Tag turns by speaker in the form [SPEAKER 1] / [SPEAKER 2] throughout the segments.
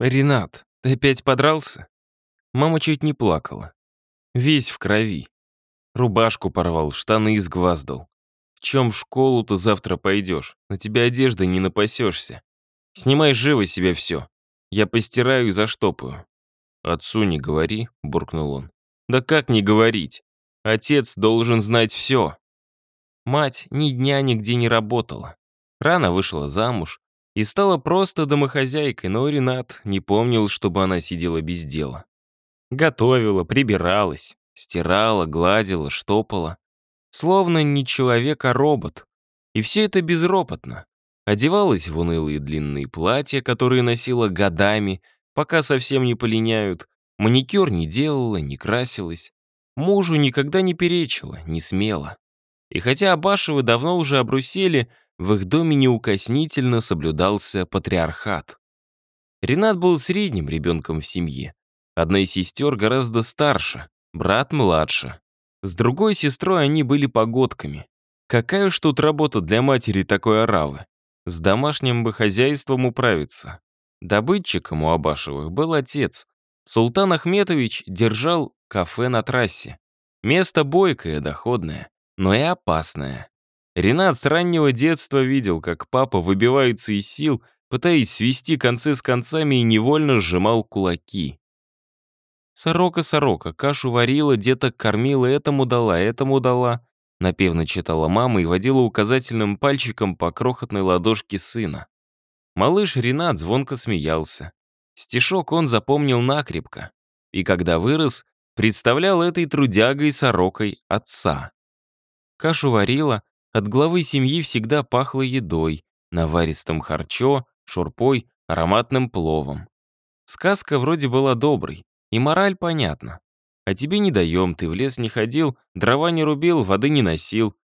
[SPEAKER 1] «Ренат, ты опять подрался?» Мама чуть не плакала. Весь в крови. Рубашку порвал, штаны изгваздал. В чем в школу-то завтра пойдешь? На тебя одежды не напасешься. Снимай живо себе все. Я постираю и заштопаю. «Отцу не говори», — буркнул он. «Да как не говорить? Отец должен знать все». Мать ни дня нигде не работала. Рано вышла замуж и стала просто домохозяйкой, но Ренат не помнил, чтобы она сидела без дела. Готовила, прибиралась, стирала, гладила, штопала. Словно не человек, а робот. И все это безропотно. Одевалась в унылые длинные платья, которые носила годами, пока совсем не полиняют. Маникюр не делала, не красилась. Мужу никогда не перечила, не смела. И хотя Абашевы давно уже обрусели, в их доме неукоснительно соблюдался патриархат. Ренат был средним ребенком в семье. Одна из сестер гораздо старше, брат младше. С другой сестрой они были погодками. Какая уж тут работа для матери такой оравы. С домашним бы хозяйством управиться. Добытчиком у Абашевых был отец. Султан Ахметович держал кафе на трассе. Место бойкое, доходное, но и опасное. Ренат с раннего детства видел, как папа выбивается из сил, пытаясь свести концы с концами и невольно сжимал кулаки. «Сорока-сорока, кашу варила, деток кормила, этому дала, этому дала», напевно читала мама и водила указательным пальчиком по крохотной ладошке сына. Малыш Ренат звонко смеялся. Стишок он запомнил накрепко. И когда вырос, представлял этой трудягой сорокой отца. Кашу варила, от главы семьи всегда пахло едой, наваристым харчо, шурпой, ароматным пловом. Сказка вроде была доброй, и мораль понятна. А тебе не даем, ты в лес не ходил, дрова не рубил, воды не носил.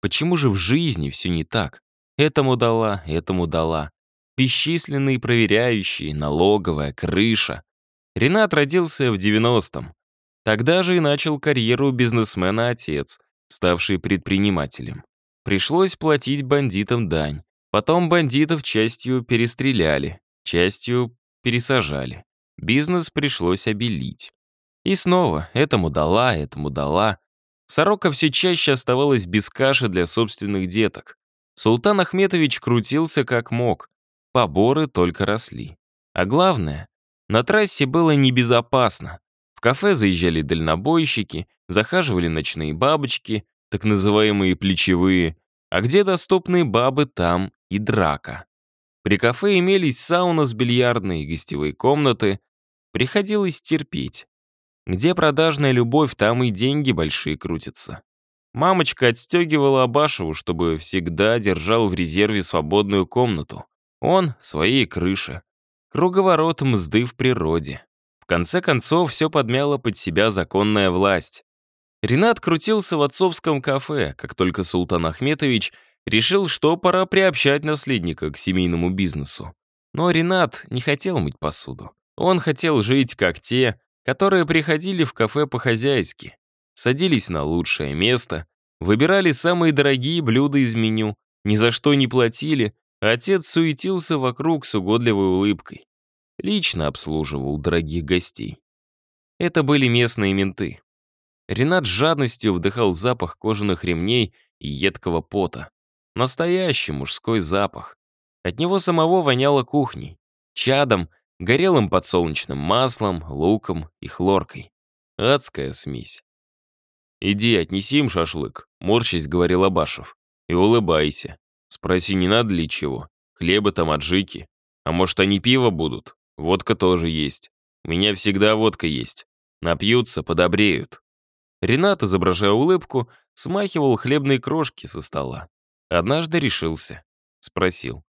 [SPEAKER 1] Почему же в жизни все не так? Этому дала, этому дала бесчисленные проверяющие, налоговая, крыша. Ренат родился в 90-м. Тогда же и начал карьеру бизнесмена отец, ставший предпринимателем. Пришлось платить бандитам дань. Потом бандитов частью перестреляли, частью пересажали. Бизнес пришлось обелить. И снова этому дала, этому дала. Сорока все чаще оставалась без каши для собственных деток. Султан Ахметович крутился как мог, поборы только росли. А главное, на трассе было небезопасно. В кафе заезжали дальнобойщики, захаживали ночные бабочки, так называемые плечевые, а где доступные бабы, там и драка. При кафе имелись сауна с бильярдной и гостевые комнаты, приходилось терпеть. Где продажная любовь, там и деньги большие крутятся. Мамочка отстегивала Абашеву, чтобы всегда держал в резерве свободную комнату. Он — своей крыши. Круговорот мзды в природе. В конце концов, все подмяло под себя законная власть. Ренат крутился в отцовском кафе, как только Султан Ахметович решил, что пора приобщать наследника к семейному бизнесу. Но Ренат не хотел мыть посуду. Он хотел жить, как те, которые приходили в кафе по-хозяйски, садились на лучшее место, выбирали самые дорогие блюда из меню, ни за что не платили, Отец суетился вокруг с угодливой улыбкой. Лично обслуживал дорогих гостей. Это были местные менты. Ренат с жадностью вдыхал запах кожаных ремней и едкого пота. Настоящий мужской запах. От него самого воняло кухней, чадом, горелым подсолнечным маслом, луком и хлоркой. Адская смесь. «Иди, отнеси им шашлык», — морщись говорил Абашев. «И улыбайся. Спроси, не надо ли чего? Хлеба там, аджики. А может, они пиво будут? Водка тоже есть. У меня всегда водка есть. Напьются, подобреют. Ренат, изображая улыбку, смахивал хлебные крошки со стола. Однажды решился. Спросил.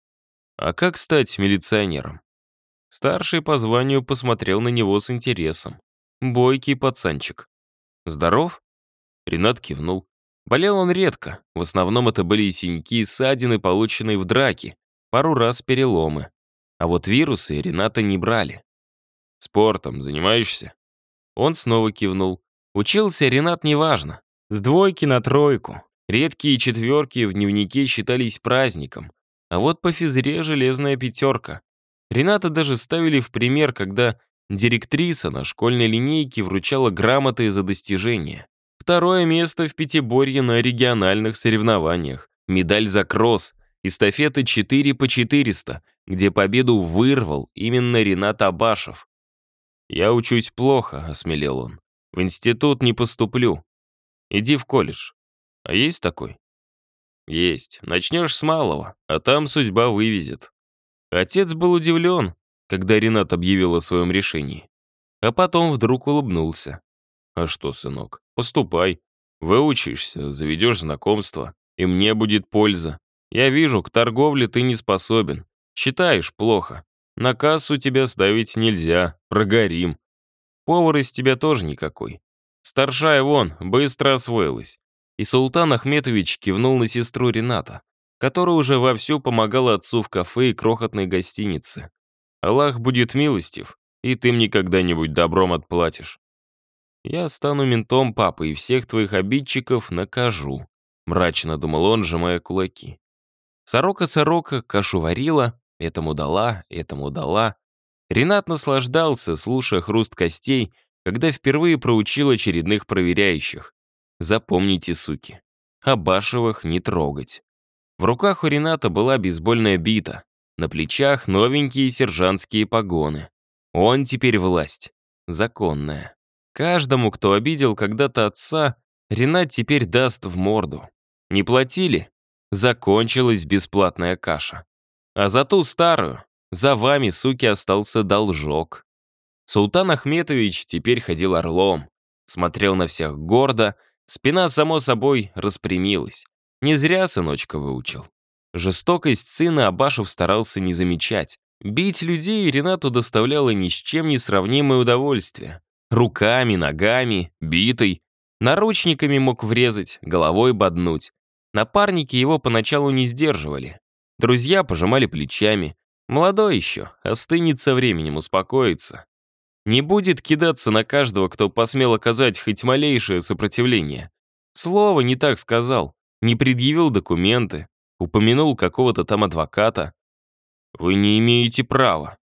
[SPEAKER 1] «А как стать милиционером?» Старший по званию посмотрел на него с интересом. Бойкий пацанчик. «Здоров?» Ренат кивнул. Болел он редко, в основном это были синяки и ссадины, полученные в драке, пару раз переломы. А вот вирусы Рената не брали. «Спортом занимаешься?» Он снова кивнул. Учился Ренат неважно. С двойки на тройку. Редкие четверки в дневнике считались праздником. А вот по физре железная пятерка. Рената даже ставили в пример, когда директриса на школьной линейке вручала грамоты за достижения. Второе место в Пятиборье на региональных соревнованиях, медаль за кросс, эстафеты 4 по 400, где победу вырвал именно Ренат Абашев. «Я учусь плохо», — осмелел он. «В институт не поступлю. Иди в колледж. А есть такой?» «Есть. Начнешь с малого, а там судьба вывезет». Отец был удивлен, когда Ренат объявил о своем решении. А потом вдруг улыбнулся. «А что, сынок, поступай. Выучишься, заведешь знакомство, и мне будет польза. Я вижу, к торговле ты не способен. Считаешь плохо. На кассу тебя ставить нельзя, прогорим. Повар из тебя тоже никакой. Старшая вон, быстро освоилась. И Султан Ахметович кивнул на сестру Рената, которая уже вовсю помогала отцу в кафе и крохотной гостинице. Аллах будет милостив, и ты мне когда-нибудь добром отплатишь. Я стану ментом, папы, и всех твоих обидчиков накажу», — мрачно думал он, сжимая кулаки. Сорока-сорока кашу варила, этому дала, этому дала. Ренат наслаждался, слушая хруст костей, когда впервые проучил очередных проверяющих. Запомните, суки, Абашевых не трогать. В руках у Рената была бейсбольная бита, на плечах новенькие сержантские погоны. Он теперь власть. Законная. Каждому, кто обидел когда-то отца, Ренат теперь даст в морду. Не платили? Закончилась бесплатная каша. А за ту старую, за вами, суки, остался должок. Султан Ахметович теперь ходил орлом, смотрел на всех гордо, спина, само собой, распрямилась. Не зря сыночка выучил. Жестокость сына Абашев старался не замечать. Бить людей Ренату доставляло ни с чем не сравнимое удовольствие. Руками, ногами, битой. Наручниками мог врезать, головой боднуть. Напарники его поначалу не сдерживали. Друзья пожимали плечами. Молодой еще, остынет со временем, успокоится. Не будет кидаться на каждого, кто посмел оказать хоть малейшее сопротивление. Слово не так сказал, не предъявил документы, упомянул какого-то там адвоката. Вы не имеете права.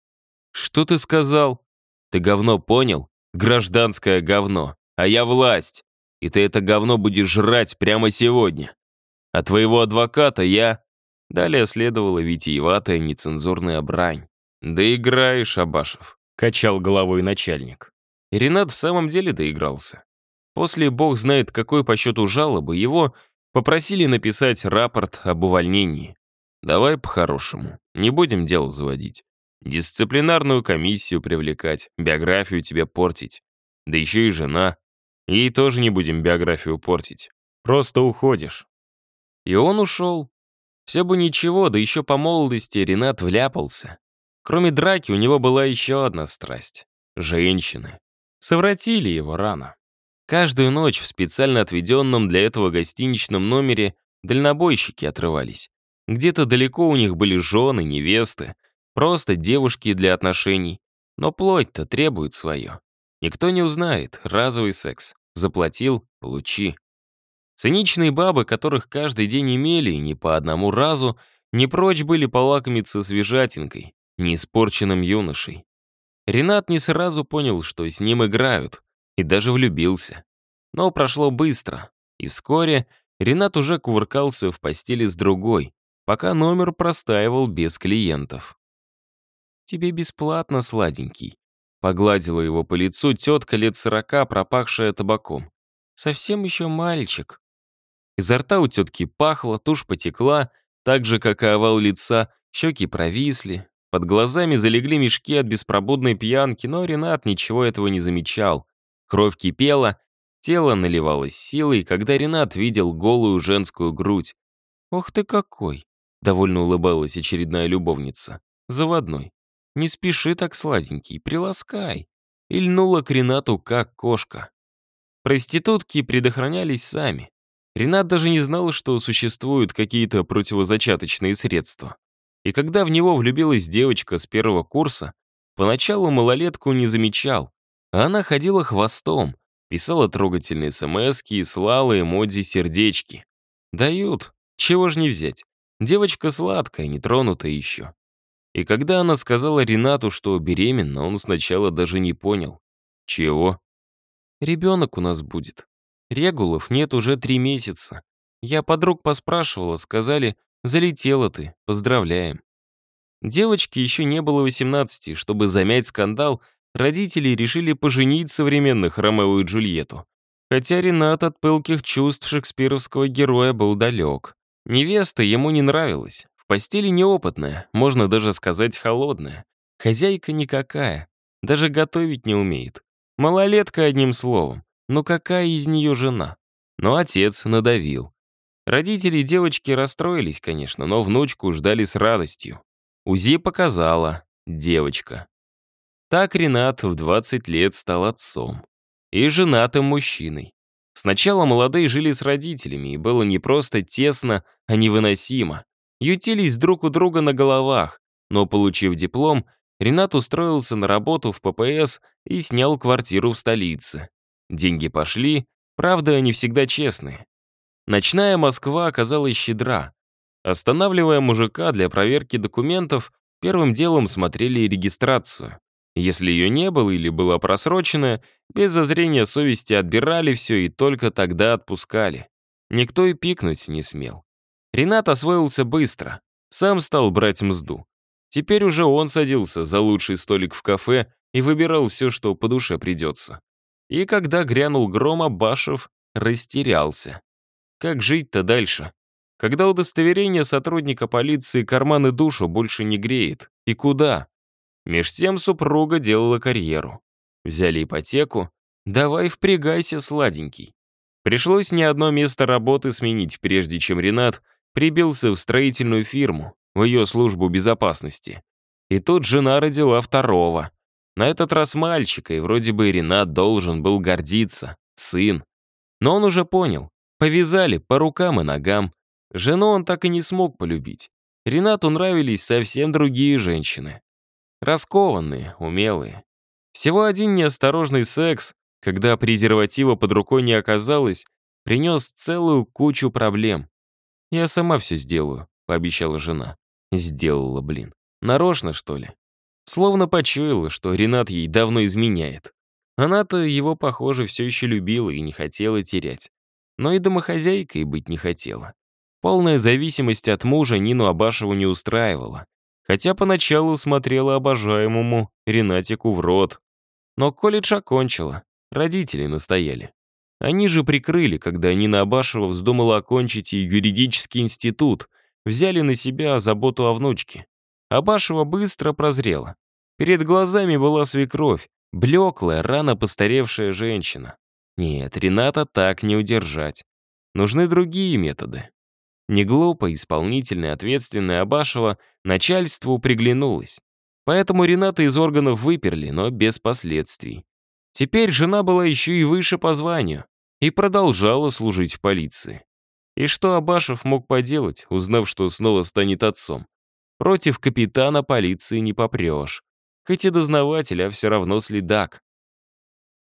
[SPEAKER 1] Что ты сказал? Ты говно понял? Гражданское говно. А я власть. И ты это говно будешь жрать прямо сегодня. А твоего адвоката я...» Далее следовала витиеватая нецензурная брань. «Доиграешь, Абашев», — качал головой начальник. Ренат в самом деле доигрался. После бог знает какой по счету жалобы его попросили написать рапорт об увольнении. «Давай по-хорошему, не будем дело заводить. Дисциплинарную комиссию привлекать, биографию тебе портить. Да еще и жена. Ей тоже не будем биографию портить. Просто уходишь. И он ушел. Все бы ничего, да еще по молодости Ренат вляпался. Кроме драки у него была еще одна страсть — женщины. Совратили его рано. Каждую ночь в специально отведенном для этого гостиничном номере дальнобойщики отрывались. Где-то далеко у них были жены, невесты, Просто девушки для отношений. Но плоть-то требует свое. Никто не узнает. Разовый секс. Заплатил — получи. Циничные бабы, которых каждый день имели, не по одному разу, не прочь были полакомиться свежатинкой, не испорченным юношей. Ренат не сразу понял, что с ним играют, и даже влюбился. Но прошло быстро, и вскоре Ренат уже кувыркался в постели с другой, пока номер простаивал без клиентов тебе бесплатно, сладенький». Погладила его по лицу тетка лет сорока, пропахшая табаком. «Совсем еще мальчик». Изо рта у тетки пахло, тушь потекла, так же, как и овал лица, щеки провисли, под глазами залегли мешки от беспробудной пьянки, но Ренат ничего этого не замечал. Кровь кипела, тело наливалось силой, когда Ренат видел голую женскую грудь. «Ох ты какой!» — довольно улыбалась очередная любовница. «Заводной. Не спеши так, сладенький, приласкай. И льнула к Ренату, как кошка. Проститутки предохранялись сами. Ренат даже не знал, что существуют какие-то противозачаточные средства. И когда в него влюбилась девочка с первого курса, поначалу малолетку не замечал, а она ходила хвостом, писала трогательные смски и слала эмодзи сердечки. Дают, чего ж не взять. Девочка сладкая, нетронутая еще. И когда она сказала Ренату, что беременна, он сначала даже не понял. Чего? Ребенок у нас будет. Регулов нет уже три месяца. Я подруг поспрашивала, сказали, залетела ты, поздравляем. Девочке еще не было 18, чтобы замять скандал, родители решили поженить современных Ромео и Джульетту. Хотя Ренат от пылких чувств шекспировского героя был далек. Невеста ему не нравилась. В постели неопытная, можно даже сказать холодная. Хозяйка никакая. Даже готовить не умеет. Малолетка одним словом. Но какая из нее жена? Но отец надавил. Родители девочки расстроились, конечно, но внучку ждали с радостью. УЗИ показала девочка. Так Ренат в 20 лет стал отцом. И женатым мужчиной. Сначала молодые жили с родителями, и было не просто тесно, а невыносимо. Ютились друг у друга на головах, но, получив диплом, Ренат устроился на работу в ППС и снял квартиру в столице. Деньги пошли, правда, не всегда честные. Ночная Москва оказалась щедра. Останавливая мужика для проверки документов, первым делом смотрели регистрацию. Если ее не было или была просрочена, без зазрения совести отбирали все и только тогда отпускали. Никто и пикнуть не смел. Ренат освоился быстро, сам стал брать мзду. Теперь уже он садился за лучший столик в кафе и выбирал все, что по душе придется. И когда грянул гром, Абашев растерялся. Как жить-то дальше? Когда удостоверение сотрудника полиции карманы душу больше не греет. И куда? Меж тем супруга делала карьеру. Взяли ипотеку. Давай впрягайся, сладенький. Пришлось не одно место работы сменить, прежде чем Ренат прибился в строительную фирму, в ее службу безопасности. И тут жена родила второго. На этот раз мальчика, и вроде бы Ренат должен был гордиться. Сын. Но он уже понял. Повязали по рукам и ногам. Жену он так и не смог полюбить. Ренату нравились совсем другие женщины. Раскованные, умелые. Всего один неосторожный секс, когда презерватива под рукой не оказалось, принес целую кучу проблем. «Я сама все сделаю», — пообещала жена. Сделала, блин. Нарочно, что ли? Словно почуяла, что Ренат ей давно изменяет. Она-то его, похоже, все еще любила и не хотела терять. Но и домохозяйкой быть не хотела. Полная зависимость от мужа Нину Абашеву не устраивала хотя поначалу смотрела обожаемому Ренатику в рот. Но колледж окончила, родители настояли. Они же прикрыли, когда Нина Абашева вздумала окончить и юридический институт, взяли на себя заботу о внучке. Абашева быстро прозрела. Перед глазами была свекровь, блеклая, рано постаревшая женщина. Нет, Рената так не удержать. Нужны другие методы. Неглупо, исполнительная, ответственная Абашева начальству приглянулась. Поэтому Рената из органов выперли, но без последствий. Теперь жена была еще и выше по званию и продолжала служить в полиции. И что Абашев мог поделать, узнав, что снова станет отцом? Против капитана полиции не попрешь. Хоть и дознаватель, а все равно следак.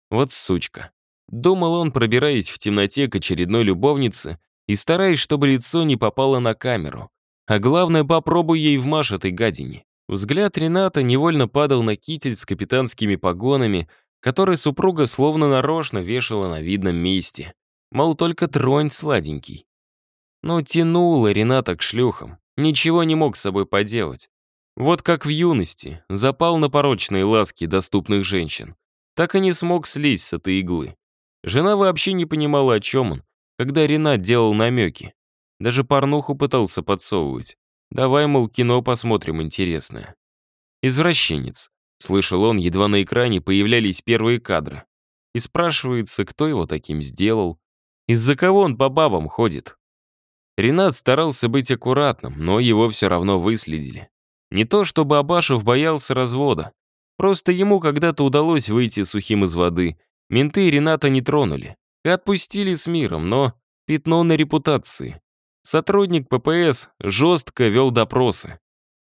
[SPEAKER 1] Вот сучка. Думал он, пробираясь в темноте к очередной любовнице, и стараясь, чтобы лицо не попало на камеру. А главное, попробуй ей вмажь этой гадине. Взгляд Рената невольно падал на китель с капитанскими погонами, который супруга словно нарочно вешала на видном месте. Мол, только тронь сладенький. Но тянула Рената к шлюхам. Ничего не мог с собой поделать. Вот как в юности, запал на порочные ласки доступных женщин. Так и не смог слезть с этой иглы. Жена вообще не понимала, о чем он, когда Ренат делал намеки. Даже порнуху пытался подсовывать. Давай, мол, кино посмотрим интересное. «Извращенец», — слышал он, едва на экране появлялись первые кадры. И спрашивается, кто его таким сделал, из-за кого он по бабам ходит. Ренат старался быть аккуратным, но его все равно выследили. Не то чтобы Абашев боялся развода. Просто ему когда-то удалось выйти сухим из воды. Менты Рената не тронули. Отпустили с миром, но пятно на репутации. Сотрудник ППС жестко вел допросы.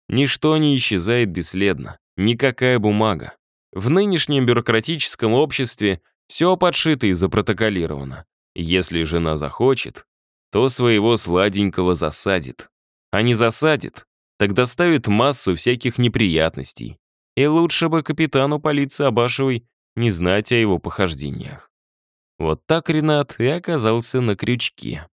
[SPEAKER 1] Ничто не исчезает бесследно, никакая бумага. В нынешнем бюрократическом обществе все подшито и запротоколировано. Если жена захочет, то своего сладенького засадит. А не засадит, так доставит массу всяких неприятностей. И лучше бы капитану полиции Абашевой не знать о его похождениях. Вот так Ренат и оказался на крючке.